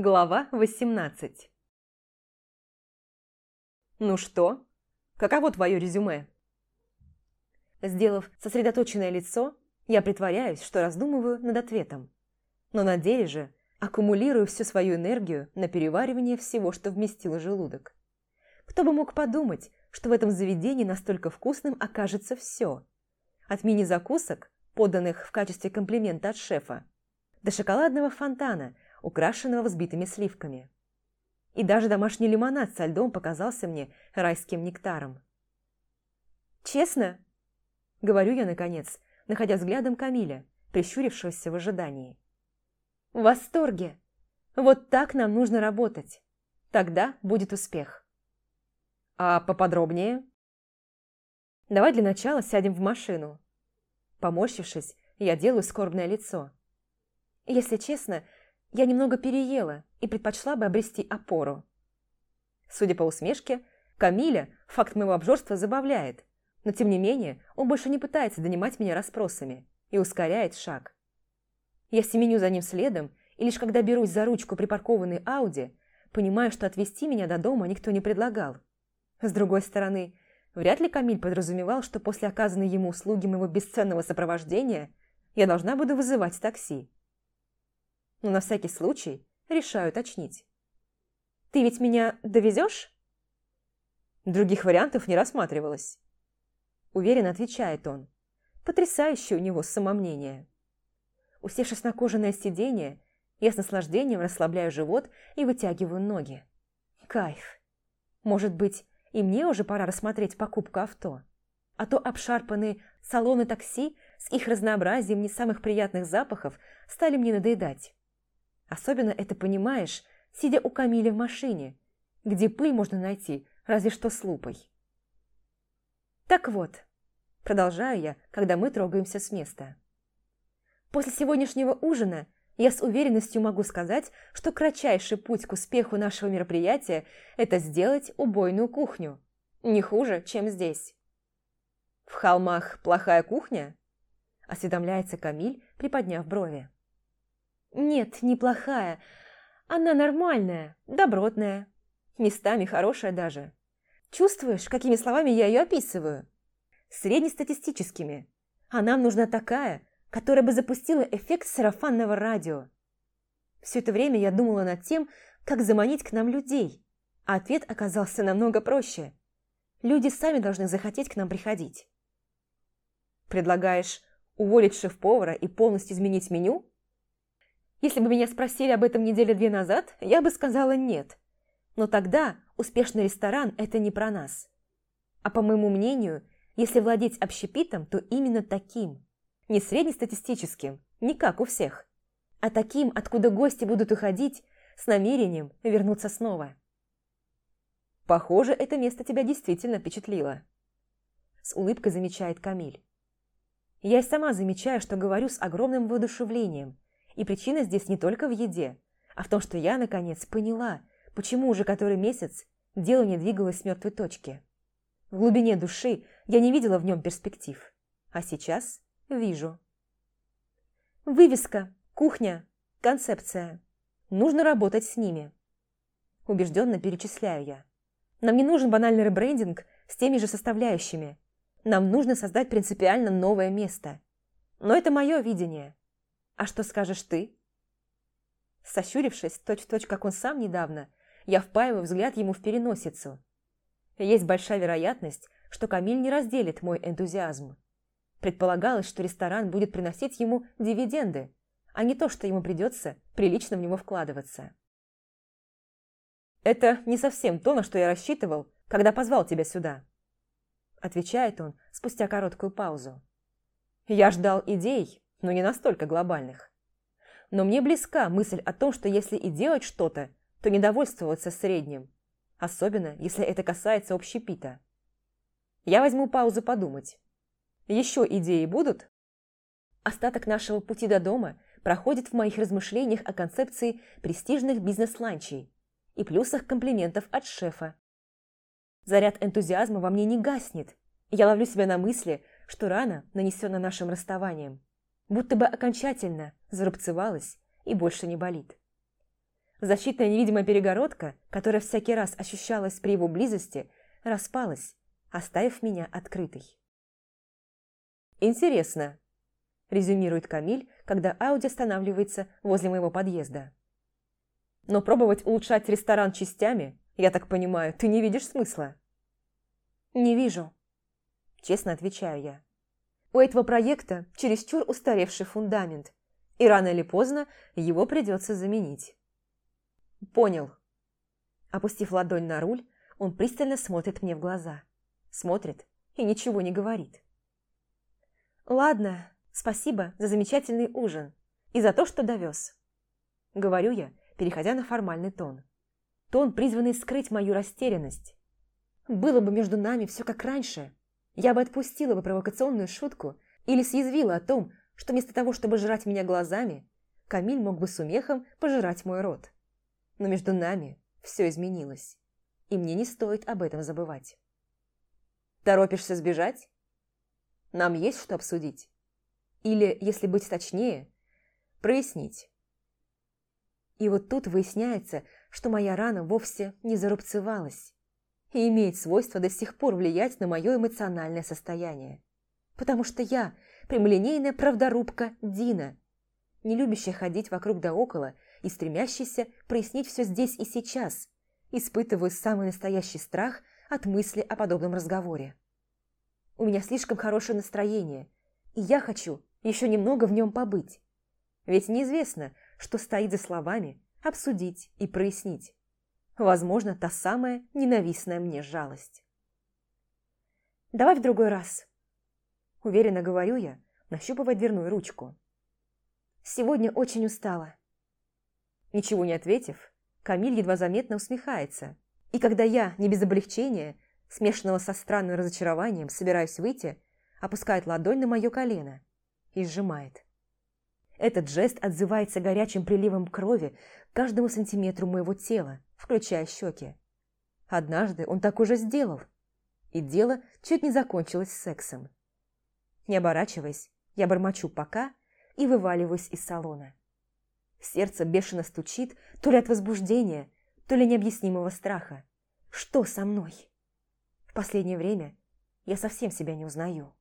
Глава 18 «Ну что? Каково твое резюме?» Сделав сосредоточенное лицо, я притворяюсь, что раздумываю над ответом. Но на деле же аккумулирую всю свою энергию на переваривание всего, что вместило желудок. Кто бы мог подумать, что в этом заведении настолько вкусным окажется все. От мини-закусок, поданных в качестве комплимента от шефа, до шоколадного фонтана, украшенного взбитыми сливками. И даже домашний лимонад со льдом показался мне райским нектаром. «Честно?» – говорю я, наконец, находя взглядом Камиля, прищурившегося в ожидании. «В восторге! Вот так нам нужно работать. Тогда будет успех». «А поподробнее?» «Давай для начала сядем в машину». Поморщившись, я делаю скорбное лицо. Если честно, я немного переела и предпочла бы обрести опору. Судя по усмешке, Камиля факт моего обжорства забавляет, но тем не менее он больше не пытается донимать меня расспросами и ускоряет шаг. Я семеню за ним следом, и лишь когда берусь за ручку припаркованной Ауди, понимаю, что отвезти меня до дома никто не предлагал. С другой стороны, вряд ли Камиль подразумевал, что после оказанной ему услуги моего бесценного сопровождения я должна буду вызывать такси. Но на всякий случай решаю уточнить. «Ты ведь меня довезешь?» Других вариантов не рассматривалось. Уверенно отвечает он. Потрясающее у него самомнение. Усевшись на кожаное сиденье, я с наслаждением расслабляю живот и вытягиваю ноги. Кайф. Может быть, и мне уже пора рассмотреть покупку авто. А то обшарпанные салоны такси с их разнообразием не самых приятных запахов стали мне надоедать. Особенно это понимаешь, сидя у Камиля в машине, где пыль можно найти, разве что с лупой. Так вот, продолжаю я, когда мы трогаемся с места. После сегодняшнего ужина я с уверенностью могу сказать, что кратчайший путь к успеху нашего мероприятия – это сделать убойную кухню. Не хуже, чем здесь. «В холмах плохая кухня?» – осведомляется Камиль, приподняв брови. «Нет, неплохая. Она нормальная, добротная. Местами хорошая даже. Чувствуешь, какими словами я ее описываю? Среднестатистическими. А нам нужна такая, которая бы запустила эффект сарафанного радио. Все это время я думала над тем, как заманить к нам людей, а ответ оказался намного проще. Люди сами должны захотеть к нам приходить. Предлагаешь уволить шеф-повара и полностью изменить меню? Если бы меня спросили об этом недели две назад, я бы сказала нет. Но тогда успешный ресторан – это не про нас. А по моему мнению, если владеть общепитом, то именно таким. Не среднестатистическим, не как у всех, а таким, откуда гости будут уходить с намерением вернуться снова. Похоже, это место тебя действительно впечатлило. С улыбкой замечает Камиль. Я и сама замечаю, что говорю с огромным воодушевлением – и причина здесь не только в еде, а в том, что я, наконец, поняла, почему уже который месяц дело не двигалось с мертвой точки. В глубине души я не видела в нем перспектив, а сейчас вижу. Вывеска, кухня, концепция. Нужно работать с ними. Убежденно перечисляю я. Нам не нужен банальный ребрендинг с теми же составляющими. Нам нужно создать принципиально новое место. Но это мое видение. «А что скажешь ты?» Сощурившись, точь-в-точь, как он сам недавно, я впаиваю взгляд ему в переносицу. Есть большая вероятность, что Камиль не разделит мой энтузиазм. Предполагалось, что ресторан будет приносить ему дивиденды, а не то, что ему придется прилично в него вкладываться. «Это не совсем то, на что я рассчитывал, когда позвал тебя сюда», отвечает он спустя короткую паузу. «Я ждал идей, но не настолько глобальных. Но мне близка мысль о том, что если и делать что-то, то не довольствоваться средним, особенно если это касается общепита. Я возьму паузу подумать. Еще идеи будут? Остаток нашего пути до дома проходит в моих размышлениях о концепции престижных бизнес-ланчей и плюсах комплиментов от шефа. Заряд энтузиазма во мне не гаснет, я ловлю себя на мысли, что рана нанесена нашим расставанием будто бы окончательно зарубцевалась и больше не болит. Защитная невидимая перегородка, которая всякий раз ощущалась при его близости, распалась, оставив меня открытой. «Интересно», – резюмирует Камиль, когда Ауди останавливается возле моего подъезда. «Но пробовать улучшать ресторан частями, я так понимаю, ты не видишь смысла?» «Не вижу», – честно отвечаю я. «У этого проекта чересчур устаревший фундамент, и рано или поздно его придется заменить». «Понял». Опустив ладонь на руль, он пристально смотрит мне в глаза. Смотрит и ничего не говорит. «Ладно, спасибо за замечательный ужин и за то, что довез». Говорю я, переходя на формальный тон. Тон, призванный скрыть мою растерянность. Было бы между нами все как раньше, я бы отпустила бы провокационную шутку или съязвила о том, что вместо того, чтобы жрать меня глазами, Камиль мог бы с умехом пожирать мой рот но между нами все изменилось, и мне не стоит об этом забывать. Торопишься сбежать? Нам есть что обсудить. Или, если быть точнее, прояснить. И вот тут выясняется, что моя рана вовсе не зарубцевалась и имеет свойство до сих пор влиять на мое эмоциональное состояние. Потому что я прямолинейная правдорубка Дина, не любящая ходить вокруг да около и стремящийся прояснить все здесь и сейчас, испытываю самый настоящий страх от мысли о подобном разговоре. У меня слишком хорошее настроение, и я хочу еще немного в нем побыть. Ведь неизвестно, что стоит за словами обсудить и прояснить. Возможно, та самая ненавистная мне жалость. «Давай в другой раз», – уверенно говорю я, нащупывая дверную ручку. «Сегодня очень устала. Ничего не ответив, Камиль едва заметно усмехается. И когда я, не без облегчения, смешанного со странным разочарованием, собираюсь выйти, опускает ладонь на мое колено и сжимает. Этот жест отзывается горячим приливом крови каждому сантиметру моего тела, включая щеки. Однажды он так уже сделал, и дело чуть не закончилось сексом. Не оборачиваясь, я бормочу «пока» и вываливаюсь из салона. Сердце бешено стучит, то ли от возбуждения, то ли необъяснимого страха. Что со мной? В последнее время я совсем себя не узнаю.